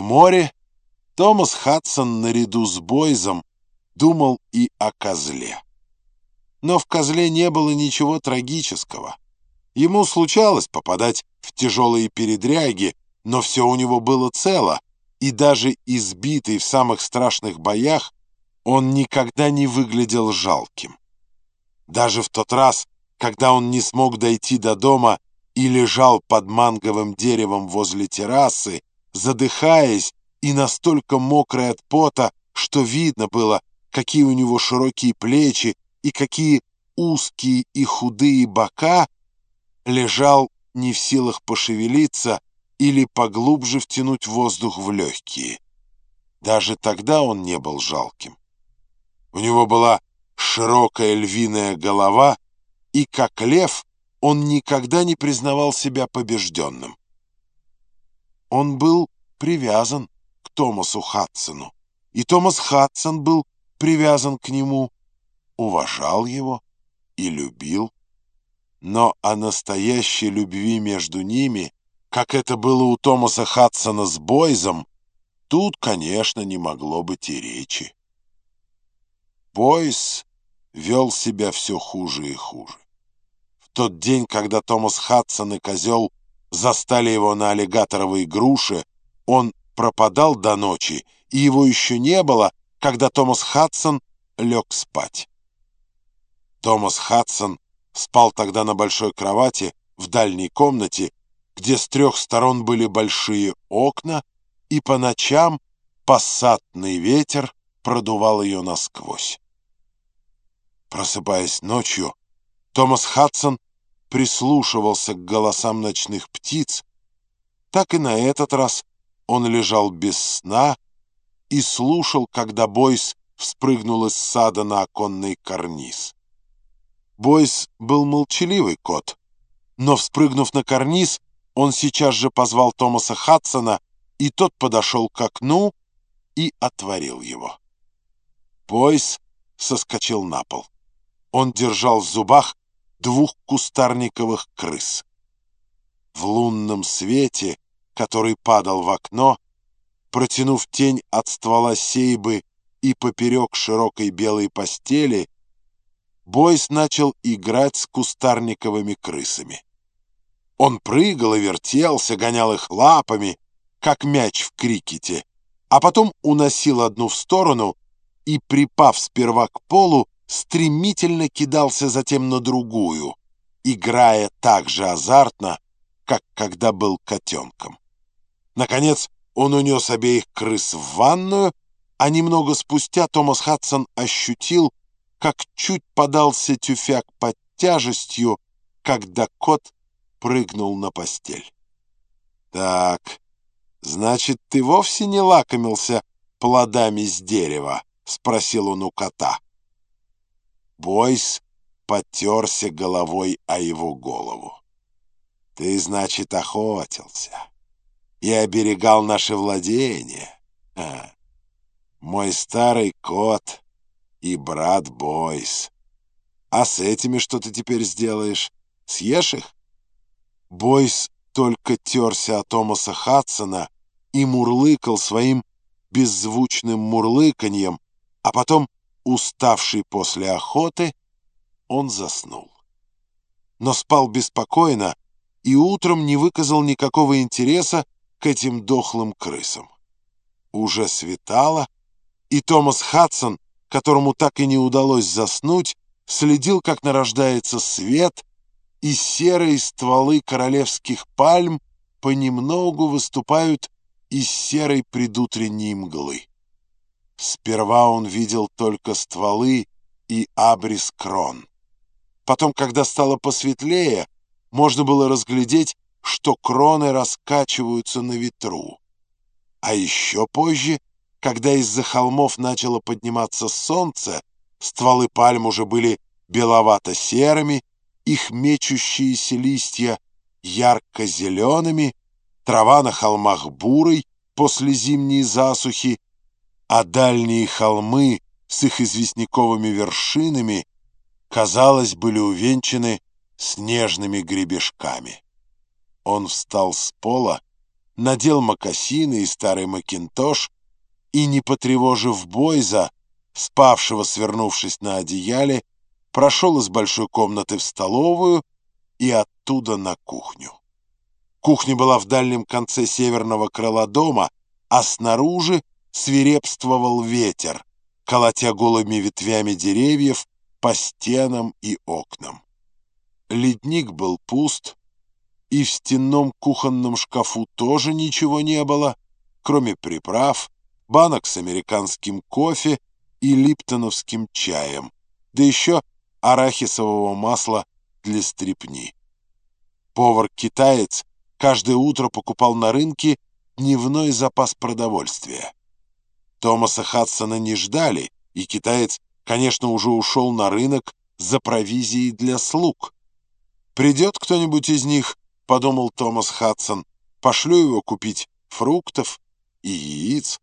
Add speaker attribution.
Speaker 1: В море Томас Хадсон наряду с Бойзом думал и о козле. Но в козле не было ничего трагического. Ему случалось попадать в тяжелые передряги, но все у него было цело, и даже избитый в самых страшных боях он никогда не выглядел жалким. Даже в тот раз, когда он не смог дойти до дома и лежал под манговым деревом возле террасы, задыхаясь и настолько мокрый от пота, что видно было, какие у него широкие плечи и какие узкие и худые бока, лежал не в силах пошевелиться или поглубже втянуть воздух в легкие. Даже тогда он не был жалким. У него была широкая львиная голова, и, как лев, он никогда не признавал себя побежденным. Он был привязан к Томасу Хадсону, и Томас Хадсон был привязан к нему, уважал его и любил. Но о настоящей любви между ними, как это было у Томаса Хадсона с Бойзом, тут, конечно, не могло быть и речи. Бойс вел себя все хуже и хуже. В тот день, когда Томас Хадсон и Козел застали его на аллигаторовой груше, он пропадал до ночи, и его еще не было, когда Томас Хадсон лег спать. Томас Хадсон спал тогда на большой кровати в дальней комнате, где с трех сторон были большие окна, и по ночам пассатный ветер продувал ее насквозь. Просыпаясь ночью, Томас Хадсон прислушивался к голосам ночных птиц. Так и на этот раз он лежал без сна и слушал, когда Бойс вспрыгнул из сада на оконный карниз. Бойс был молчаливый кот, но, вспрыгнув на карниз, он сейчас же позвал Томаса Хадсона, и тот подошел к окну и отворил его. Бойс соскочил на пол. Он держал в зубах двух кустарниковых крыс. В лунном свете, который падал в окно, протянув тень от ствола сейбы и поперек широкой белой постели, Бойс начал играть с кустарниковыми крысами. Он прыгал и вертелся, гонял их лапами, как мяч в крикете, а потом уносил одну в сторону и, припав сперва к полу, стремительно кидался затем на другую, играя так же азартно, как когда был котенком. Наконец он унес обеих крыс в ванную, а немного спустя Томас Хадсон ощутил, как чуть подался тюфяк под тяжестью, когда кот прыгнул на постель. «Так, значит, ты вовсе не лакомился плодами с дерева?» — спросил он у кота. Бойс потерся головой о его голову. «Ты, значит, охотился и оберегал наше владение. А, мой старый кот и брат Бойс. А с этими что ты теперь сделаешь? Съешь их?» Бойс только терся о Томаса Хадсона и мурлыкал своим беззвучным мурлыканьем, а потом Уставший после охоты, он заснул. Но спал беспокойно и утром не выказал никакого интереса к этим дохлым крысам. Уже светало, и Томас Хадсон, которому так и не удалось заснуть, следил, как нарождается свет, и серые стволы королевских пальм понемногу выступают из серой предутренней мглы. Сперва он видел только стволы и абрис крон. Потом, когда стало посветлее, можно было разглядеть, что кроны раскачиваются на ветру. А еще позже, когда из-за холмов начало подниматься солнце, стволы пальм уже были беловато-серыми, их мечущиеся листья ярко-зелеными, трава на холмах бурой после зимней засухи, а дальние холмы с их известняковыми вершинами, казалось, были увенчаны снежными гребешками. Он встал с пола, надел мокасины и старый макинтош и, не потревожив Бойза, спавшего, свернувшись на одеяле, прошел из большой комнаты в столовую и оттуда на кухню. Кухня была в дальнем конце северного крыла дома, а снаружи свирепствовал ветер, колотя голыми ветвями деревьев по стенам и окнам. Ледник был пуст, и в стенном кухонном шкафу тоже ничего не было, кроме приправ, банок с американским кофе и липтоновским чаем, да еще арахисового масла для стрипни. Повар-китаец каждое утро покупал на рынке дневной запас продовольствия. Томаса Хадсона не ждали, и китаец, конечно, уже ушел на рынок за провизией для слуг. «Придет кто-нибудь из них», — подумал Томас Хадсон, — «пошлю его купить фруктов и яиц».